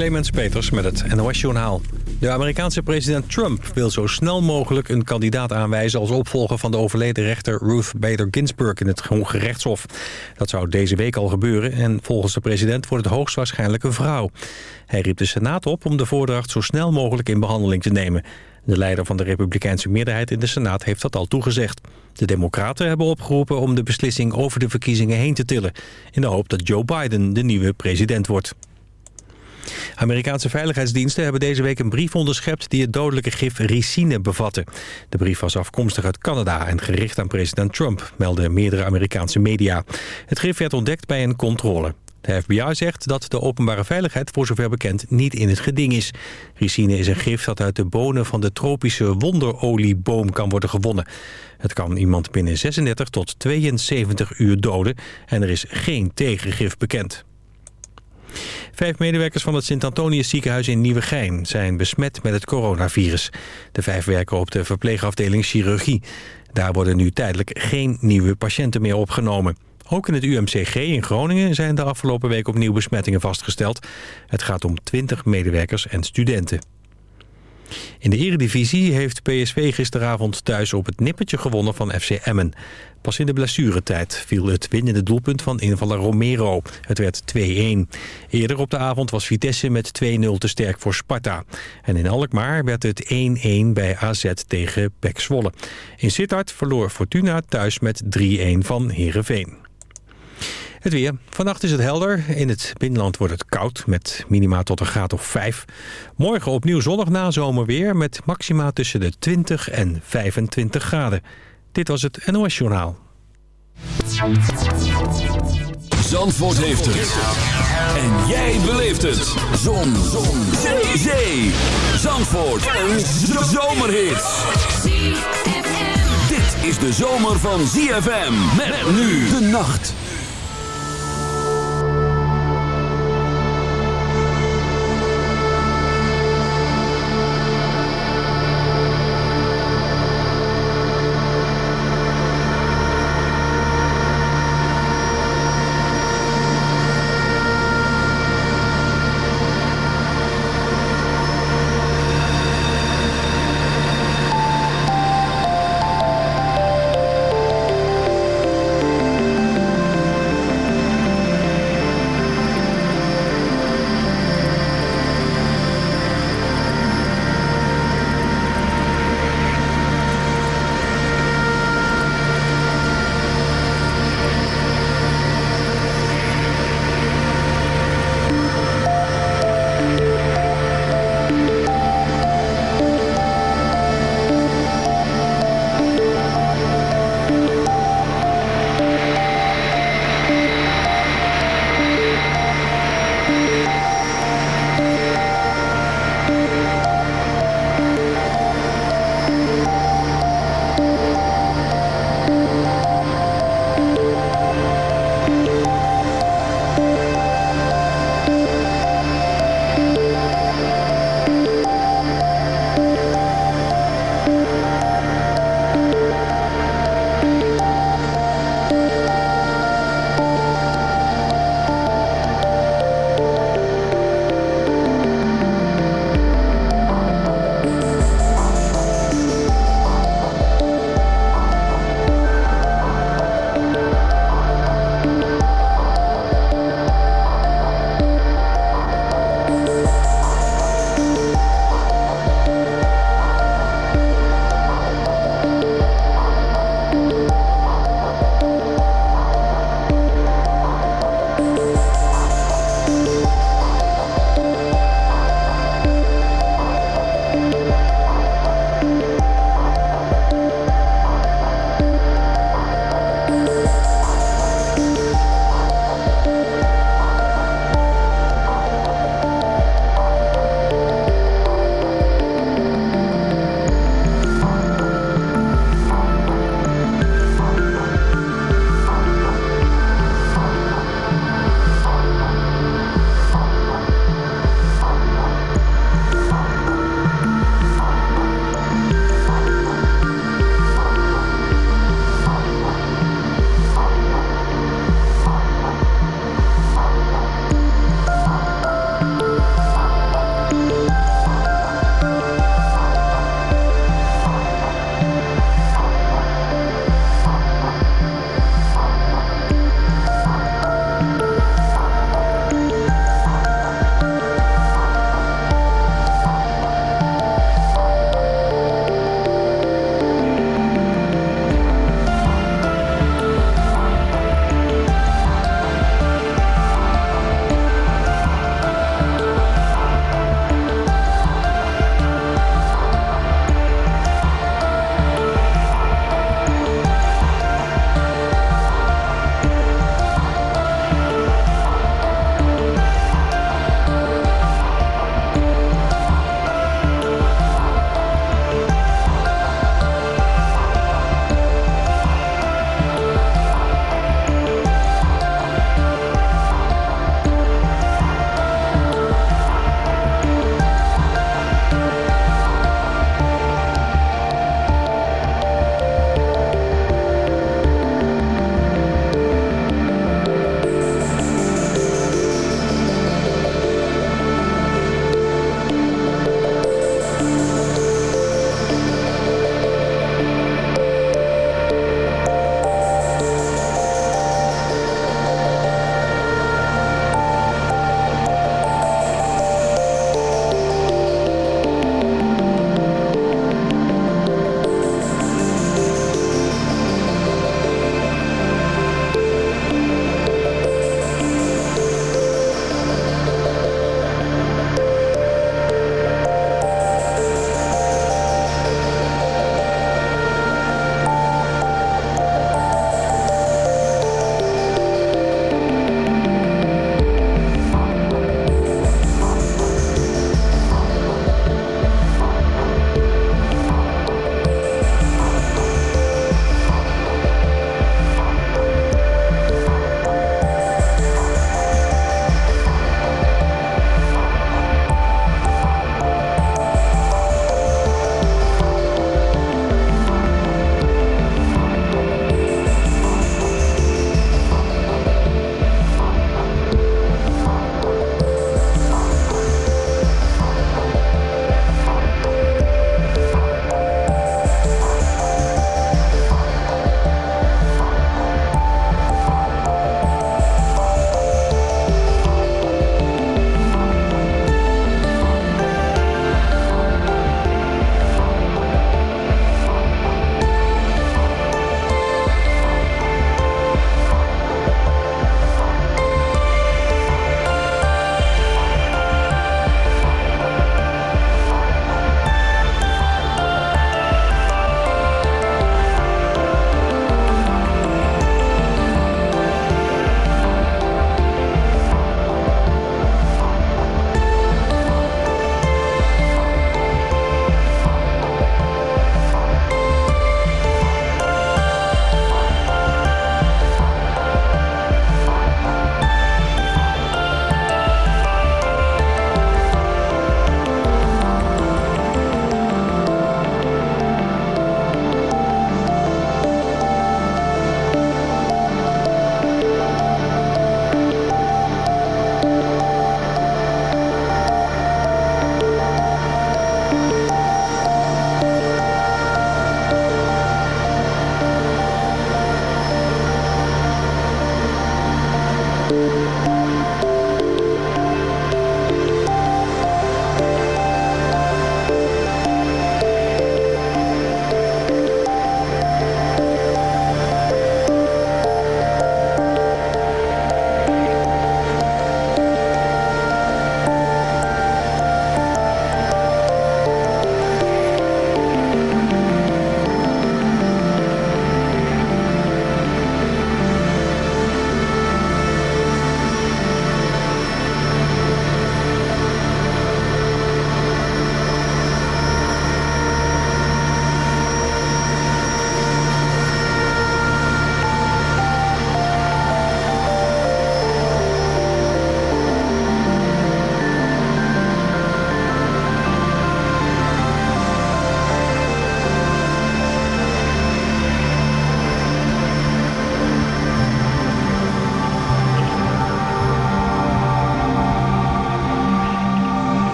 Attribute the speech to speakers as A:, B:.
A: Clemens Peters met het NOS-journaal. De Amerikaanse president Trump wil zo snel mogelijk een kandidaat aanwijzen... als opvolger van de overleden rechter Ruth Bader Ginsburg in het Hoge Rechtshof. Dat zou deze week al gebeuren en volgens de president wordt het hoogstwaarschijnlijk een vrouw. Hij riep de Senaat op om de voordracht zo snel mogelijk in behandeling te nemen. De leider van de republikeinse meerderheid in de Senaat heeft dat al toegezegd. De democraten hebben opgeroepen om de beslissing over de verkiezingen heen te tillen... in de hoop dat Joe Biden de nieuwe president wordt. Amerikaanse veiligheidsdiensten hebben deze week een brief onderschept die het dodelijke gif ricine bevatte. De brief was afkomstig uit Canada en gericht aan president Trump, melden meerdere Amerikaanse media. Het gif werd ontdekt bij een controle. De FBI zegt dat de openbare veiligheid voor zover bekend niet in het geding is. Ricine is een gif dat uit de bonen van de tropische wonderolieboom kan worden gewonnen. Het kan iemand binnen 36 tot 72 uur doden en er is geen tegengif bekend. Vijf medewerkers van het Sint-Antonius ziekenhuis in Nieuwegein zijn besmet met het coronavirus. De vijf werken op de verpleegafdeling chirurgie. Daar worden nu tijdelijk geen nieuwe patiënten meer opgenomen. Ook in het UMCG in Groningen zijn de afgelopen week opnieuw besmettingen vastgesteld. Het gaat om 20 medewerkers en studenten. In de eredivisie heeft PSV gisteravond thuis op het nippertje gewonnen van FC Emmen. Pas in de blessuretijd viel het winnende doelpunt van invaller Romero. Het werd 2-1. Eerder op de avond was Vitesse met 2-0 te sterk voor Sparta. En in Alkmaar werd het 1-1 bij AZ tegen Pek Zwolle. In Sittard verloor Fortuna thuis met 3-1 van Heerenveen. Het weer. Vannacht is het helder. In het binnenland wordt het koud met minima tot een graad of 5. Morgen opnieuw zonnig na zomerweer met maxima tussen de 20 en 25 graden. Dit was het NOS Journaal.
B: Zandvoort heeft het. En jij beleeft het. Zon. Zon. Zee. Zee. Zandvoort. Een zomerhit. Dit is de zomer van ZFM. Met nu de nacht.